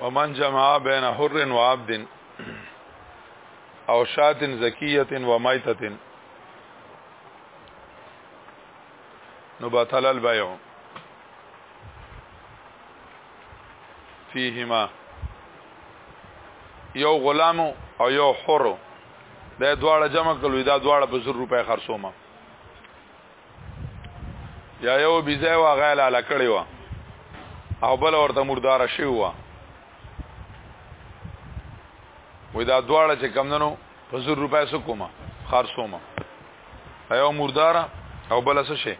ومن جمع بین حر و عبد او شات زکیت و میتت نو بطل البیع فیهما یو غلام او یو حر دا دواړه جمع کړو دا دواړه په 100 روپے خرڅوم یا یو بيزه وا غیلا لکړی وا او بل ورته مردار شي وا وې دا دواړه چې کم دنو په زر روپیا سو کومه خرصومه ایو مردار او بل څه شي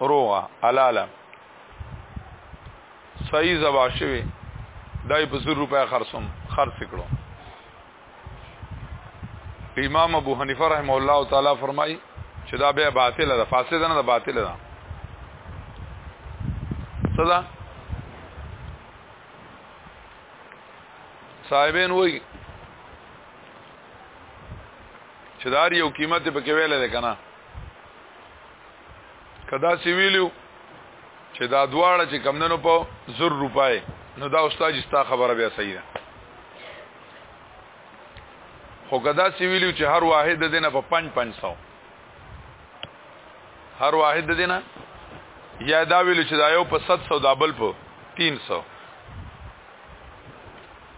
روغه حلاله صحیح زبا شوی دای په زر روپیا خرصوم خرڅ کړو امام ابو حنیفه رحم الله تعالی فرمای چې دا به باطل ده فاسد نه ده باطل ده صدا صاحبین وای چې دار یو قیمت په کې ویل ده کنه کدا سی ویلو چې دا دواړه چې کمندنو په 100 روپای نو دا استاد ستا خبره بیا صحیح ده خو کدا سی ویلو چې هر واحد د دینه په 5 500 هر واحد د دینه یا دا ویلو چې دا یو په 700 دا بل په 300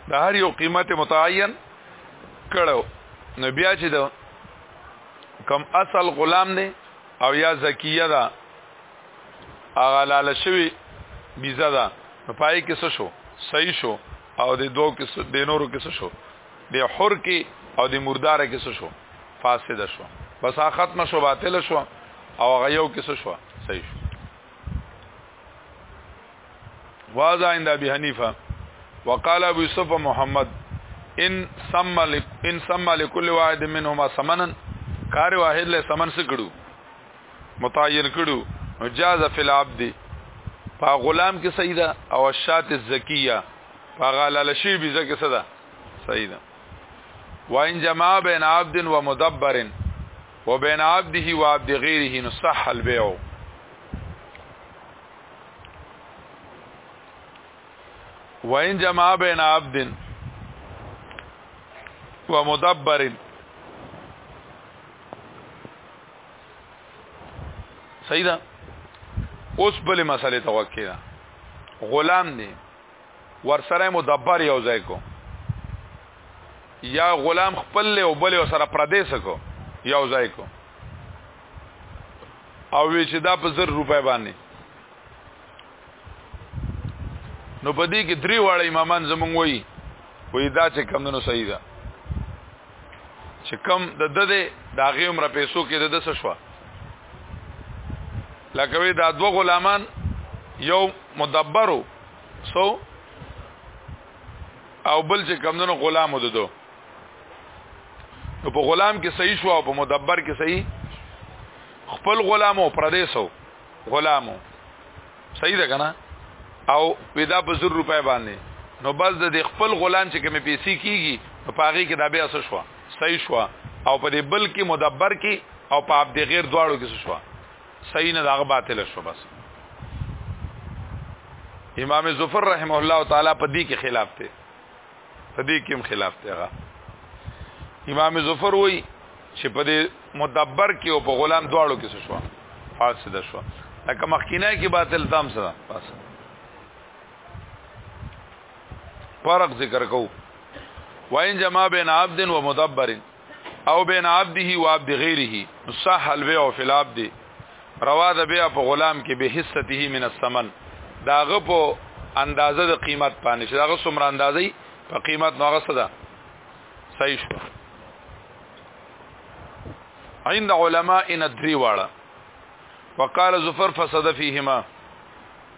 دا هر یو قیمت متعین کړو نو بیا چې دا کم اصل غلام دی او یا زکیه ده اغه لاله شوی بیزه ده په پای کې څه شو صحیح شو او د دوو کې د نورو کې څه شو د حر کې او د مردار کې څه شو فاسد شو بس هغه ختم شو باطل شو او هغه یو کې څه شو صحیح شو واذا عند ابي حنيفه وقال ابو يوسف محمد ان سمى ان سمى لكل واحد منهما ثمنا کار واحد له ثمن سکړو متعین کړو نو جاز فی العبد په غلام کې صحیح ده او الشات الزکیه په غلال شی به زکه صدا صحیح ده وان جمع بین عبد و مدبر و بین عبده و عبد غیره نو صح البيع وان جمع بین عبد و مدبر صحیح ده اوس بل مسئله ته وکړه غلام دی ورسره مدبر یو ځای کو یا غلام خپل له بل سره پردیس کو یو ځای کو او وی چې دا په زر روپے باندې نو په دې کې درې واړه امامان زمونږ وایي وایي دا چې کم نو صحیح ده چې کم د د د د هغه عمر پیسو کې د د څه شو لکه وی دا دوه غلامان یو مدبرو سو او بل چې کم نو غلام وددو نو په غلام کې صحیح شو او په مدبر کې صحیح خپل غلامو پردیسو غلامو صحیح ده کنه او ودا په زر روپے باندې نو بس د خپل غلام چې کومې پیسې کیږي په پاغي کې دا بیا څه شو صحیح شو او په دې بل کې مدبر کې او په عبد غیر دواړو کې څه شو صحیح نه داغه باطل شو بس امام ظفر رحمه الله تعالی په دې کې خلاف ته په دې کې خلاف دی هغه امام ظفر وای چې په دې مدبر کې او په غلام دواړو کې څه شو فاسد شو لکه مخکینه کې باطل تام سره فاسد فرق ذکر کو وین جما بین عبد و مدبر او بین عبده و عبد غیره صح البيع فی العبد روا د بيع په غلام کې به حصته من الثمن داغه په اندازه د قیمت باندې چې داغه څومره اندازې په قیمت نو هغه صدا صحیح شو عند علماء ان دري واړه وقال زفر فسد فيهما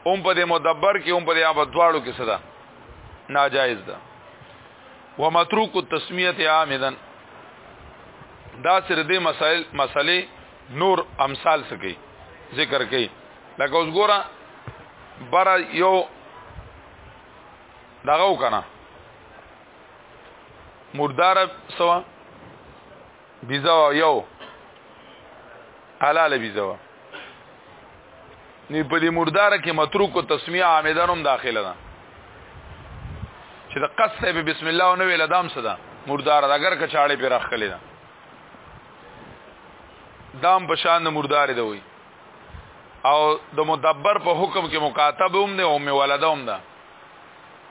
اوم په دې مدبر کې اوم په دې ابدواړو کې صدا ناجایز ده ومتروک التسمیه عامدا دا سر دې مسائل مسلې نور امثال سکی ذکر کړي لکه اوس ګوره بر یو دغه وکنه مردار سوا بيزوا یو حلال بيزوا نو په دې مردار کې متروک او تسمیه عامدان هم داخله ده چې د قصد به بسم الله نو ویل دام صدا مردار ده اگر کچاړې پر اخلي ده دام په شان د مردار ده وي او د مدبر په حکم کې مکاتب هم ده او می ولده هم ده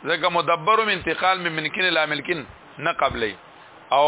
ځکه مدبر هم انتقال من ممکن لا ملکن نه قبلې او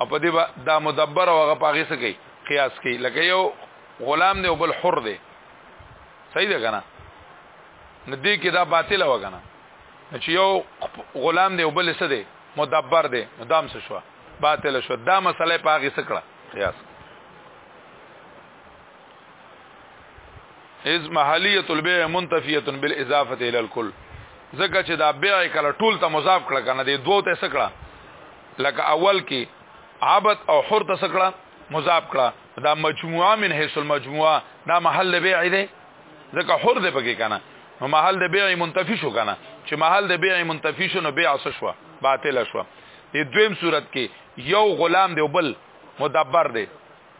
او په دې با دا مدبر او هغه پاغه سکی قیاس کوي لکه یو غلام دی او بل حر دی صحیح ده کنه ندی کې دا باطل و کنه چې یو غلام دی او بل څه دی مدبر دی دام څه شو باطل شو دا مسله پاغه سکړه قیاس از محلیت البیع منتفیه بالاضافه الى الكل زکه چې دا بیع کله ټول ته مضاف کړه کنه دی دوه ته سکړه لکه اول کې عبد او حر ته سکړه مضاف کړه دا مجموعه من حيث المجموعه دا محل بيع دی ځکه حر دی پکې کنه نو محل د بيع منتفي شو کنه چې محل د بيع منتفي شو نو بيع څه شو باطل شو د دویم صورت کې یو غلام دی بل مدبر دی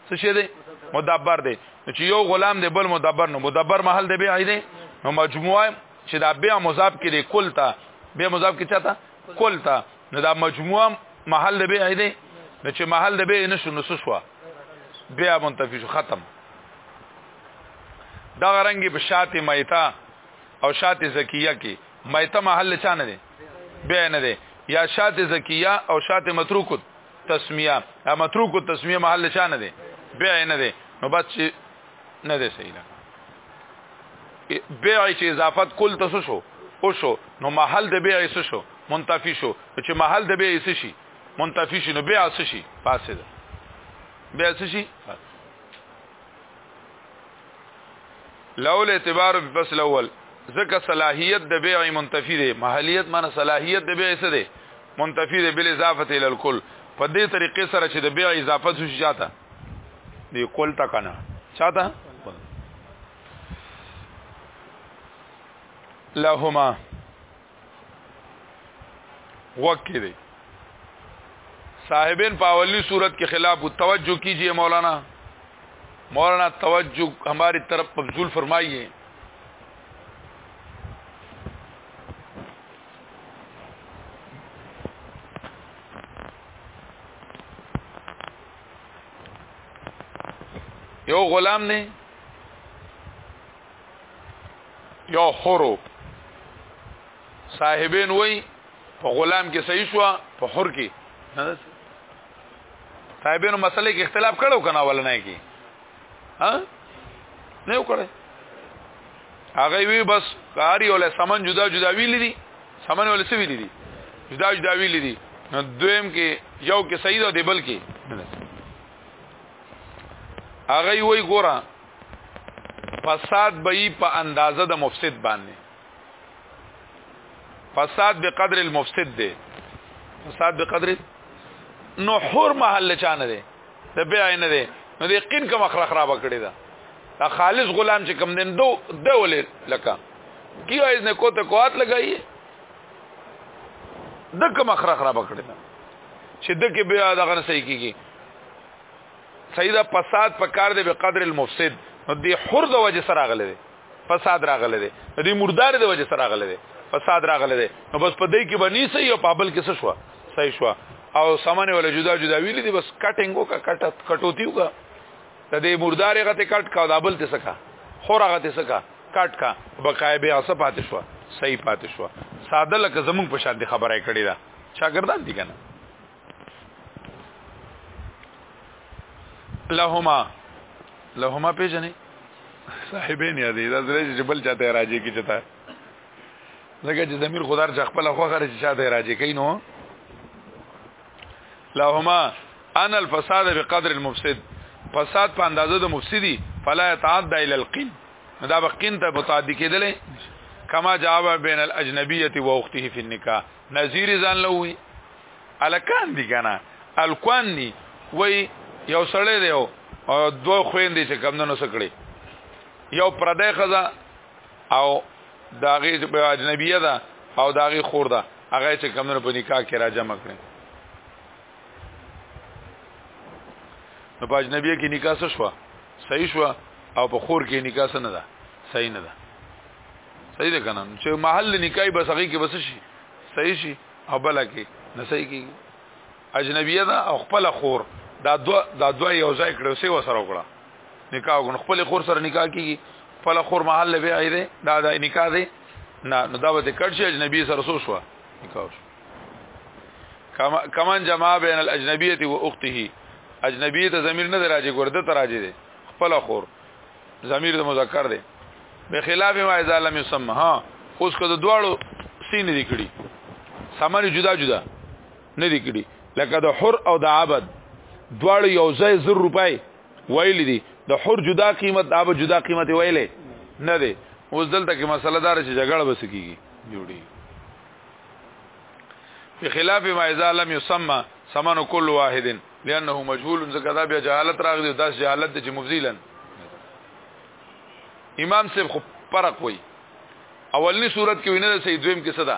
څه شي دی مدبر دی چې یو غلام دی بل مدبر نو مدبر محل د بيع دی نو مجموعه چې دا بيع مضاف کې دی کل تا بيع مضاف کې چاته کل تا نو دا مجموعه محل د بیع دی نو چې محل د بیع نشو نو شو بیا منتفی شو ختم دا غرنګي په شاته مایتا او شاته زکیه کې مایتا محل چا نه دی بیا نه دی یا شاته زکیه او شاته متروک تسمیه یا متروک تسمیه محل چا نه دی بیا نه دی نو بس نه دی صحیح لکه بیع چې اضافت کول تاسو شو او شو نو محل د بیع څه شو منتفی شو چې محل د بیع څه شي منتفی شي نو بیع څه شي فاسد بیع څه شي لول اعتبار په فصل اول ځکه صلاحیت د بیع منتفی دی محلیت معنی صلاحیت د بیع څه دی منتفی دی بل اضافه ال الکل په دې طریقې سره چې د بیع اضافه شو شاته دی کول تا کنه چاته لهما وکي دی صاحبین په اولی صورت کې خلاف توجه کیجئے مولانا مولانا توجه ہماری طرف مبذول فرمائیے یو غلام نه یو حرو صاحبین وای په غلام کې صحیح شو په حر کې صاحبینو مسلې کې اختلاف کړو کنه ولنه کې ها نه وکړي هغه وی بس کاری ول سمن جدا جدا ویل دي سمن ول څه ویلي دي جدا جدا ویلي دي نو دویم کې یو کې صحیح ده دی بل کې هغه وی ګوره فساد به په اندازه د مفسد باندې فساد به قدر المفسد دی فساد به قدر نو حر محل چانه دی د بیا نه دی نو د یقین کوم خراب کړی دا خالص غلام چې کم دین دو دولې لکه کیا اس نے کو ته کوات لګایي د کوم خره خراب کړی چې د کې بیا د غن صحیح کیږي سیدا فساد په کار دی به قدر المفسد نو دی حر د وجه سره غلې دی فساد راغله دی دی مردار د وجه سره غلې دی فساد راغله دی نو بس په دې کې بنی سي او پابل کې څه شو صحیح شو او سامان ولا جدا جدا ویلې دي بس کټینګو کا کټ کټوتیو کا ته دې مردار غته کټ کا دابل ته سکا خور غته سکا کټ کا بقای به اسه پاتې شو صحیح پاتې شو ساده لکه زمون په شان دي خبره کړې ده شاګردان دي کنه لهما لهما پیژنې صاحبین یا دې دا زره چې بل چاته راځي کی چتا لکه چې زمير خدار چې خپل خوخه چې چاته راځي کین نو لهما ان الفساد بقدر المفسد فساد په اندازه د مفسدي فلا يتعدى الى القين دا بقين ته متعدي کېدل کما جواب بین الاجنبیه و اخته فی النکاح نذیر ځان لوي الکان دي کنه الکوان دي وای یو سړی دی او دوه خويندې چې کمندونو سکړي یو پردې خزا او داغه چې په اجنبیه ده او داغه خور ده هغه چې کمنو په نکاح کې را جمع کړي نو په اجنبیه کې نکاح څه شو صحیح شو او په خور کې نکاح څه نه ده صحیح نه ده صحیح ده کنه چې محل نکاح بسغي کې بس شي صحیح شي او بل کې نه صحیح کیږي اجنبیه ده او خپل خور دا دو دا دو یو ځای کړو سی وسره وکړه نکاح وکړو خپل خور سره نکاح کیږي خپل خور محل به ایده دا دا نکاح دی نه نو دا به کړ شي اجنبی سره سو شو نکاح شو کما کمان جمع بین الاجنبیه و اخته اجنبیه ته ضمیر نه راځي ګرده ته راځي دی خپل خور ضمیر د مذکر دی به خلاف ما اذا لم يسمى ها اوس کو د دواړو سین دي کړی سامان جدا جدا نه دي کړي لکه د حر او د عبد دواړو یو ځای 100 روپۍ ویل دي د حر جدا قیمت د عبد جدا قیمت ویلې نه دي اوس دلته کې مسله دار چې جګړه بس کیږي جوړي په خلاف ما اذا لم يسمى سمن كل واحد لانه مجهول ځکه دا بیا جهالت راغلی داس جهالت چې مفضیلا امام صاحب خو فرق وای اولنی صورت کې وینه سید دویم کې صدا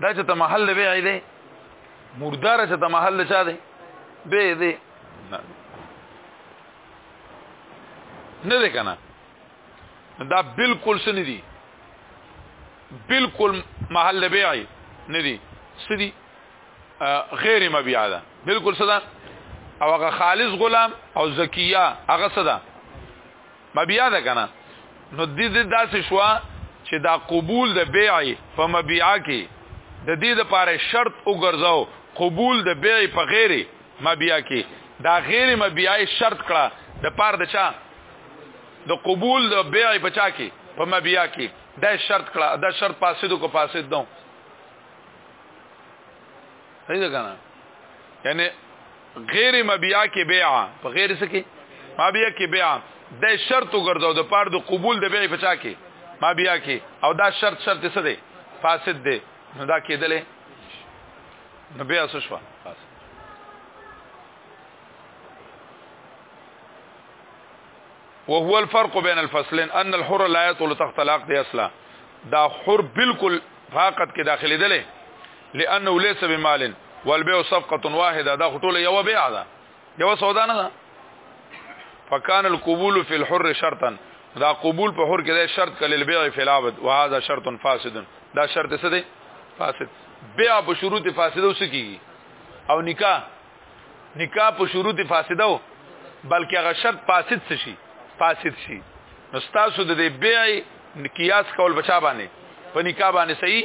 دا چې ته محل به عیدې مردار چې ته محل چا دی به دې نه ده کنه دا بالکل سن دي بالکل محل بیع نه دي سدي غیر مبيع ده بالکل صدا او هغه خالص غلام او زکیه هغه صدا مبيع ده کنه نو د دې داسې شو چې دا قبول د بیع په مبيع کې د دې لپاره شرط وګرځاو قبول د بیع په غیر مبيع کې دا غیر مبيع شرط کړه د پاره د چا د قبول د بیع په چا کې په مبيع کې دا شرط کړه دا شرط فاسد کو فاسد دو صحیح ده کنه یعنی غیر مبیا کې بیع په غیر څه کې مبیا کې بیع د شرط وګرځاو د پاره د قبول د بیع په چا کې مبیا کې او دا شرط شرط څه دی فاسد دی نو دا کېدلې نو بیا څه شو فاسد وهو الفرق بين الفصلين ان الحر لا يطول تحت العقد اصلا دا حر بالکل فقط کې داخلي دله لانه ليس بمال والبيع صفقه واحده دا ټول یو بيع ده یو سودا نه ده فکان القبول فی الحر شرطا دا قبول په حر کې دا شرط کله البيع فی العبد وهذا شرط فاسد دا شرط څه دی فاسد بيع په شروط فاسده اوس کیږي او نکاح نکاح په شروط فاسده و بلکې هغه شرط فاسد څه شي فاسد شي نو تاسو د دې بيع قیاس کول بچا باندې په نکاح باندې صحیح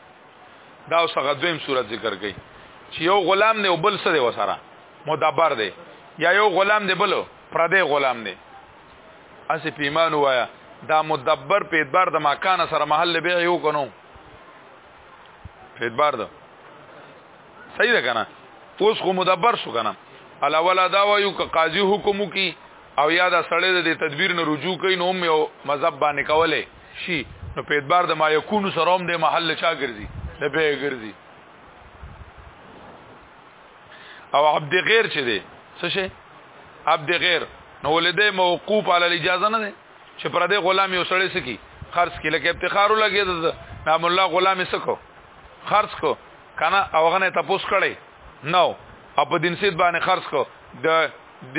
دا اوس هغه دویم صورت ذکر کړي چې یو غلام دی او بل سره وسره مدبر دی یا یو غلام دی بل پردې غلام دی اسی پیمان وایا دا مدبر په اعتبار د مکان سره محل به یو کنو په اعتبار ده صحیح ده کنه اوس خو مدبر شو کنه الا ولا دا وایو ک قاضي حکم کی او یا دا سړی د تدبیر نه رجوع کین نو مې مذهب باندې کوله شي نو په اعتبار د ما يكون سره هم د محل چا ګرځي د به ګرځي او عبد غیر چې دی څه شي عبد غیر نو ولده موقوف علی الاجازه نه دی چې پر دې غلام یو سړی سکی خرڅ کی لکه افتخار لګی د نام الله غلام سکو خرڅ کو کنه او غنه تاسو کړي نو اپ دین سید باندې خرڅ کو د د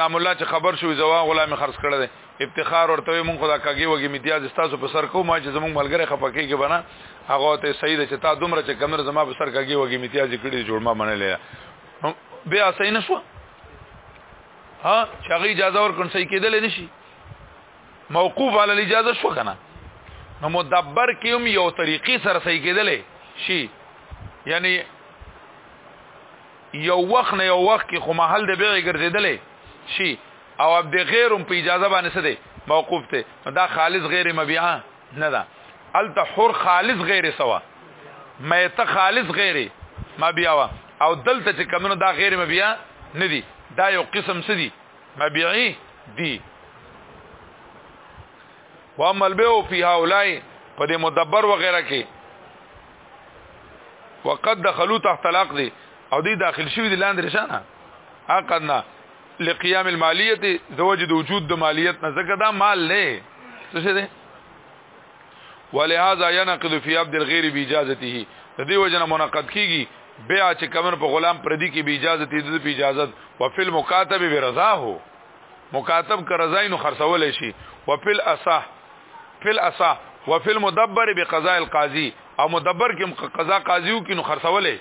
نام الله چې خبر شو زوا غلام خرڅ کړی دی افتخار ورته مونږ خدا کاږي وږي امتیاز تاسو په سر کوم چې زمونږ ملګری خپکه کې بنا هغه ته سید چې تا دومره چې کمر زما په سر کاږي وږي امتیاز کړی جوړ ما منلې بیا اسې نه شو ها چې هغه اجازه ورکړ صحیح کېدل نشي موقوف علی الاجازه شو کنه نو مدبر کېم یو طریقې سره صحیح کېدل شي یعنی یو وخت نه یو وخت کې خو محل د بیع ګرځیدلې شي او عبد غیرم په اجازه باندې څه دی موقوف ته دا خالص غیر مبيعه نه ده الته حر خالص غیر سوا ميته خالص غیر مبيعه او دلته چې کمنو دا غیر مبيعه نه دي دا یو قسم څه دي مبيعي دي واما البيع في هؤلاء په دې مدبر وغيرها کې وقد دخلوا تحت العقد او دی داخل شوی د لاندې رشانه عقد نه لقيام الماليه زوج د وجود د مالیت نه زکه دا مال نه څه شه ده ولهذا ينقض في عبد الغير باجازته د دې وجنه منقد کیږي بیا چې کمن په غلام پردي کې به اجازه دي د اجازه او فل مکاتب به رضا هو مکاتب کا رضای نو خرڅول شي او فل اصح فل اسا وفي المدبر بقضاء القاضي او مدبر کې قضا قاضيو کې نو خرڅولې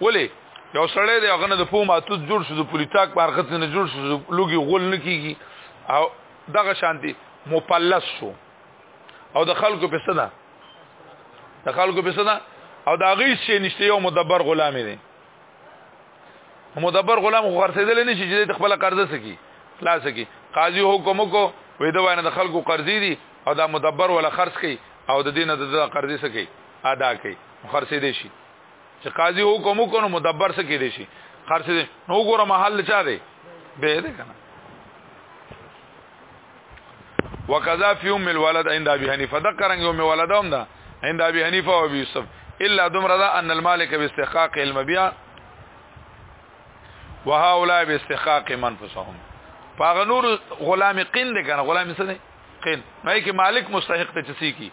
ولې یو سړی دی هغه نه د پوم اتو جوړ شو د پولیټاک پارخت نه جوړ شو لوګي غول نه کیږي او دغه شانتي مپلس شو او د خلکو په صدا د خلکو په صدا او دا غي شي نشته یو مدبر غلامي دی مدبر غلام خو خرڅېدل نه شي چې د خپل قرض سکی خلاص کی قاضي حکم کو وې دا وانه د خلکو قرضې دي او دا مدبر ولا خرڅ کی او د دینه د قرضې سکی ادا کی خرڅې دي شي چې قاضي حکم کو نو مدبر سکی دي شي خرڅې نو ګوره محل چا دی به دې کنه وکذا فی ام الولد عند ابي حنیفه دا قرنګ ام ولد هم دا عند ابي حنیفه او ابي یوسف الا دمر دا ان المالک باستحقاق المبيع وهؤلاء باستحقاق منفسهم پاغه نور غلام قین دي کنه غلام څه دي قین نه کې مالک مستحق ته چسی کی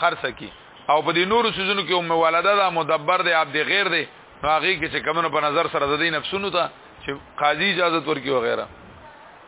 خرڅ کی او په دې نور سيزونو کې ام ولده دا مدبر دی عبد غیر دی هغه کې چې کمنو په نظر سره د دې نفسونو ته چې قاضي اجازه ورکي وغیرہ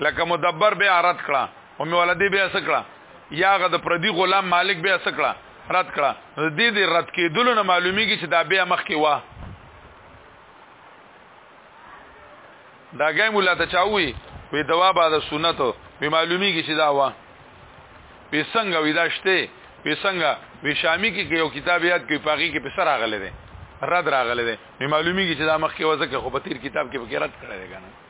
لکه مدبر به رد کړه او می ولدی به اسکړه یاغه د پردي غلام مالک به اسکړه رد کړه د دې دې رد کېدل نه معلومیږي چې دا به مخ کې وا دا ګای مولا ته چاوي وی دوا با د سنت وی معلومیږي چې دا وا وی څنګه وی دا شته وی څنګه وی شامی کې یو کتاب یاد کوي پاغي کې پسر راغله ده رد راغله ده معلومیږي چې دا مخ کې وځکه خو په تیر کتاب کې به رد کړی دی کنه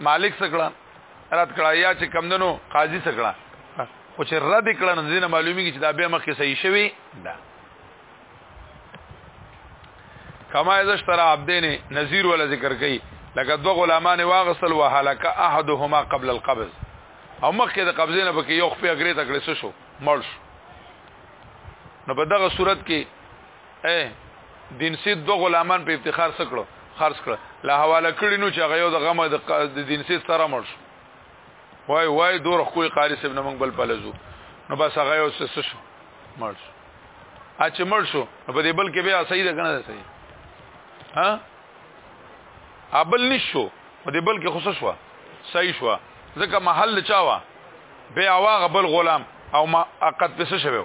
مالک سکړه رد کړه یا چې کمندنو قاضي سکړه خو چې رد کړه نو ځینې معلومیږي چې دا به مخکې صحیح شوی دا کما اذا اشترى عبدين نذير ولا ذکر کوي لکه دو غلامان واغسل وهلك احدهما قبل القبض او مخکې د قبضې نه پکې یو خپې اگرې تکړه شو مړ شو نو په دغه صورت کې اے دین سید دو غلامان په افتخار سکړو خرج کړ لا حواله کړی نو چې هغه یو د غم د دین سي سره مړ شو وای وای دور خو قاری صاحب نمنګ بل پلزو نو بس هغه یو څه شو مړ شو ا چې مړ شو په دې بل کې بیا صحیح ده کنه صحیح ها ابل نشو په دې بل کې خصوص شو صحیح شو ځکه محل چاوا بیا واغه بل غلام او ما قد پس شوو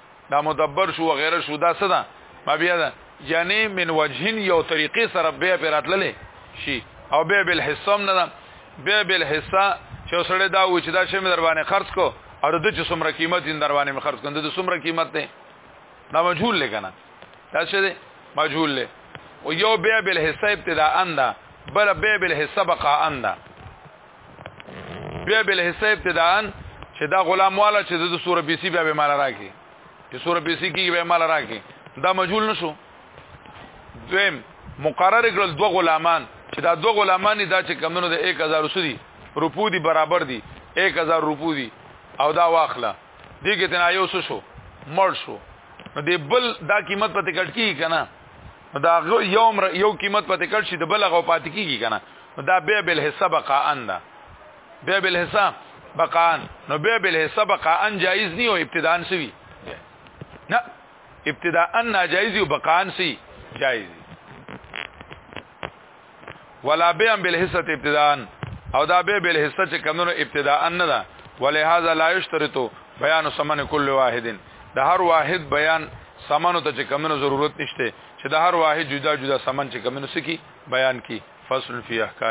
دا مدبر شو وغیرہ شو دا صدا ما بیا دا یعنی من وجهین یو طریقې سره بیا پر اتللې شي او بیا بل حسام نه بیا بل حصہ چې سره دا و چې دا شی مې در باندې خرج کو او د چې څومره قیمت یې در باندې مې خرج کړم د څومره قیمت دی دا مجهول لګنه دا څه دی مجهول له او یو بیا بل حصہ ابتداء انده بل بیا بل حصہ بقا انده بیا بل حصہ ابتداءن چې دا غلام والا چې د سوره بیسی بیا به مال راکې چې سوره بیسی کې به مال راکې دا مجهول نشو دویم مقرر کړل دوه غلامان چې دا دوه غلامان دا چې کمونو د 1000 سودي روپو دي برابر دي 1000 روپو دي او دا واخله دې کې تنا یو شو مړ شو نو دې بل دا قیمت پته کټ کی کنه دا یو یو قیمت پته کړ شي د بل غو پات کیږي کنه دا بیا بل حساب قائن ده بیا بل حساب بقان نو بیا بل حساب بقان جایز نه او ابتداء سوي نه ابتداء ناجایز او بقان سي جایز ولا بيع بالحصه ابتداء او دا بيع بالحصه چې کمونو ابتداء نه ده ولهذا لا يشترط بيان ثمن كل واحد د هر واحد بیان سمنو ته چې کمونو ضرورت نشته چې د هر واحد جدا جدا سمن چې کمونو سکی بیان کی فصل فی احکام